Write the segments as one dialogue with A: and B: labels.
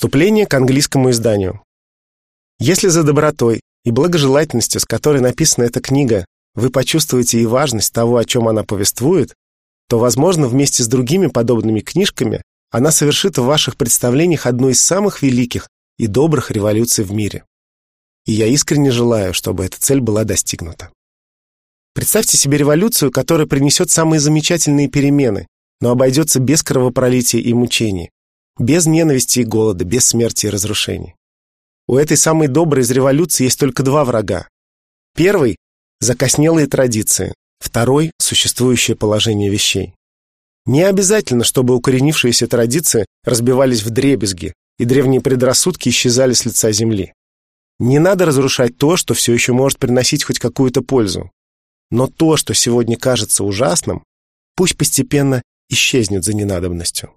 A: Вступление к английскому изданию. Если за добротой и благожелательностью, с которой написана эта книга, вы почувствуете и важность того, о чем она повествует, то, возможно, вместе с другими подобными книжками она совершит в ваших представлениях одну из самых великих и добрых революций в мире. И я искренне желаю, чтобы эта цель была достигнута. Представьте себе революцию, которая принесет самые замечательные перемены, но обойдется без кровопролития и мучений, без ненависти и голода, без смерти и разрушений. У этой самой доброй из революции есть только два врага. Первый – закоснелые традиции, второй – существующее положение вещей. Не обязательно, чтобы укоренившиеся традиции разбивались в дребезги, и древние предрассудки исчезали с лица земли. Не надо разрушать то, что все еще может приносить хоть какую-то пользу. Но то, что сегодня кажется ужасным, пусть постепенно исчезнет за ненадобностью.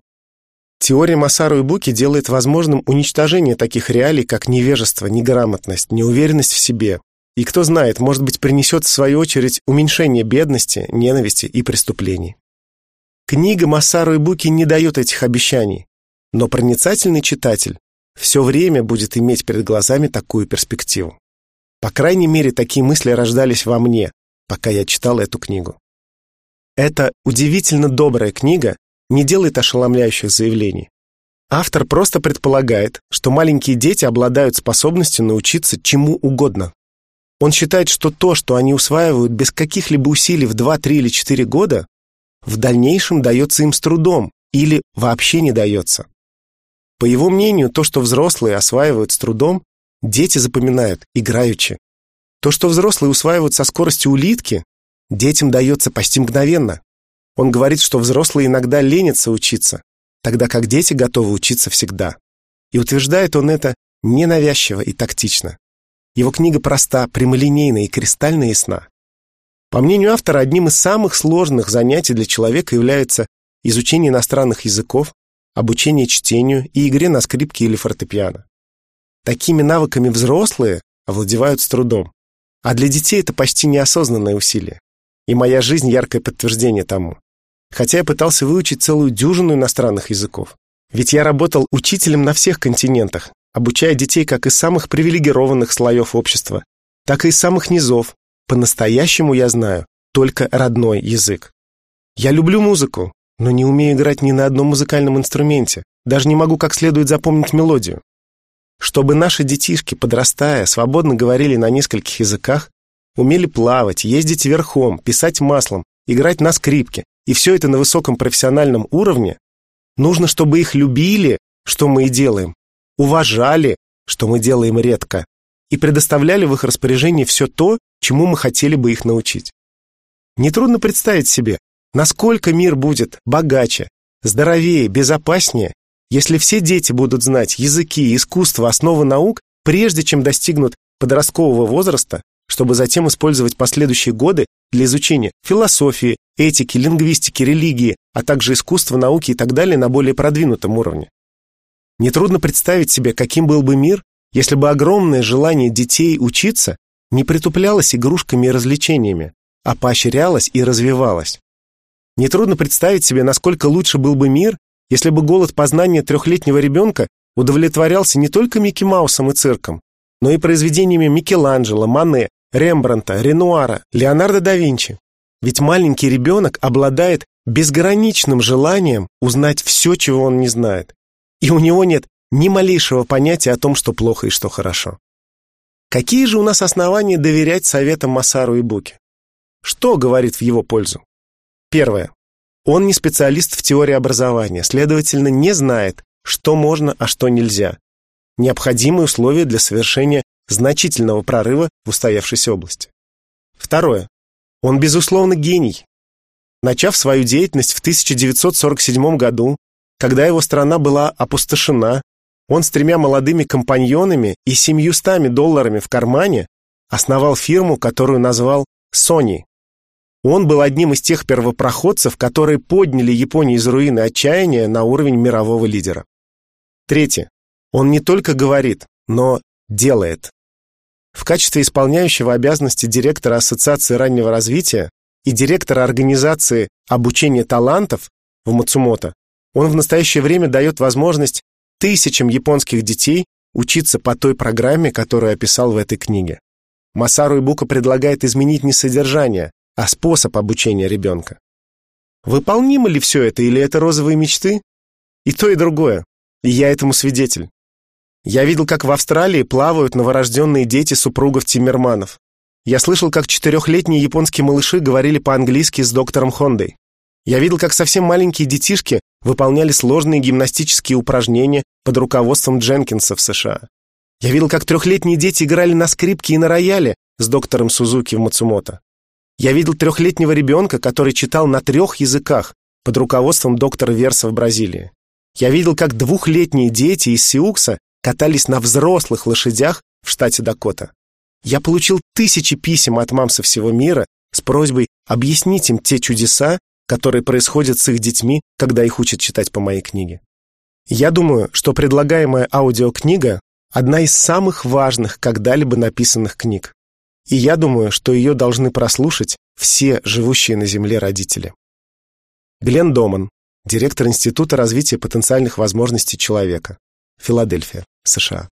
A: Теория Масару и Буки делает возможным уничтожение таких реалий, как невежество, неграмотность, неуверенность в себе. И кто знает, может быть, принесет в свою очередь уменьшение бедности, ненависти и преступлений. Книга Масару и Буки не дает этих обещаний, но проницательный читатель все время будет иметь перед глазами такую перспективу. По крайней мере, такие мысли рождались во мне, пока я читал эту книгу. Эта удивительно добрая книга не делает ошеломляющих заявлений. Автор просто предполагает, что маленькие дети обладают способностью научиться чему угодно. Он считает, что то, что они усваивают без каких-либо усилий в 2, 3 или 4 года, в дальнейшем дается им с трудом или вообще не дается. По его мнению, то, что взрослые осваивают с трудом, дети запоминают играючи. То, что взрослые усваивают со скоростью улитки, детям дается почти мгновенно. Он говорит, что взрослые иногда ленятся учиться, тогда как дети готовы учиться всегда. И утверждает он это ненавязчиво и тактично. Его книга проста, прямолинейна и кристально ясна. По мнению автора, одним из самых сложных занятий для человека является изучение иностранных языков, обучение чтению и игре на скрипке или фортепиано. Такими навыками взрослые овладевают с трудом, а для детей это почти неосознанное усилие. И моя жизнь – яркое подтверждение тому. Хотя я пытался выучить целую дюжину иностранных языков. Ведь я работал учителем на всех континентах, обучая детей как из самых привилегированных слоев общества, так и из самых низов, по-настоящему я знаю только родной язык. Я люблю музыку, но не умею играть ни на одном музыкальном инструменте, даже не могу как следует запомнить мелодию. Чтобы наши детишки, подрастая, свободно говорили на нескольких языках, умели плавать, ездить верхом, писать маслом, играть на скрипке, и все это на высоком профессиональном уровне, нужно, чтобы их любили, что мы и делаем, уважали, что мы делаем редко, и предоставляли в их распоряжение все то, чему мы хотели бы их научить. Нетрудно представить себе, насколько мир будет богаче, здоровее, безопаснее, если все дети будут знать языки, искусство, основы наук, прежде чем достигнут подросткового возраста, чтобы затем использовать последующие годы для изучения философии, этики, лингвистики, религии, а также искусства, науки и так далее на более продвинутом уровне. Нетрудно представить себе, каким был бы мир, если бы огромное желание детей учиться не притуплялось игрушками и развлечениями, а поощрялось и развивалось. Нетрудно представить себе, насколько лучше был бы мир, если бы голод познания трехлетнего ребенка удовлетворялся не только Микки Маусом и цирком, но и произведениями Микеланджело, Мане, Рембранта, Ренуара, Леонардо да Винчи. Ведь маленький ребенок обладает безграничным желанием узнать все, чего он не знает. И у него нет ни малейшего понятия о том, что плохо и что хорошо. Какие же у нас основания доверять советам Масару и Буки? Что говорит в его пользу? Первое. Он не специалист в теории образования, следовательно, не знает, что можно, а что нельзя. Необходимые условия для совершения значительного прорыва в устоявшейся области. Второе. Он, безусловно, гений. Начав свою деятельность в 1947 году, когда его страна была опустошена, он с тремя молодыми компаньонами и семьюстами долларами в кармане основал фирму, которую назвал Sony. Он был одним из тех первопроходцев, которые подняли Японию из руины отчаяния на уровень мирового лидера. Третье. Он не только говорит, но делает. В качестве исполняющего обязанности директора Ассоциации раннего развития и директора организации обучения талантов в Мацумото он в настоящее время дает возможность тысячам японских детей учиться по той программе, которую описал в этой книге. Масару Ибука предлагает изменить не содержание, а способ обучения ребенка. Выполнимо ли все это или это розовые мечты? И то, и другое. И я этому свидетель. Я видел, как в Австралии плавают новорожденные дети супругов Тиммерманов. Я слышал, как четырехлетние японские малыши говорили по-английски с доктором Хондой. Я видел, как совсем маленькие детишки выполняли сложные гимнастические упражнения под руководством Дженкинса в США. Я видел, как трехлетние дети играли на скрипке и на рояле с доктором Сузуки в Мацумото. Я видел трехлетнего ребенка, который читал на трех языках под руководством доктора Верса в Бразилии. Я видел, как двухлетние дети из Сиукса катались на взрослых лошадях в штате Дакота. Я получил тысячи писем от мам со всего мира с просьбой объяснить им те чудеса, которые происходят с их детьми, когда их учат читать по моей книге. Я думаю, что предлагаемая аудиокнига – одна из самых важных когда-либо написанных книг. И я думаю, что ее должны прослушать все живущие на Земле родители. Глен Доман, директор Института развития потенциальных возможностей человека, Филадельфия, США.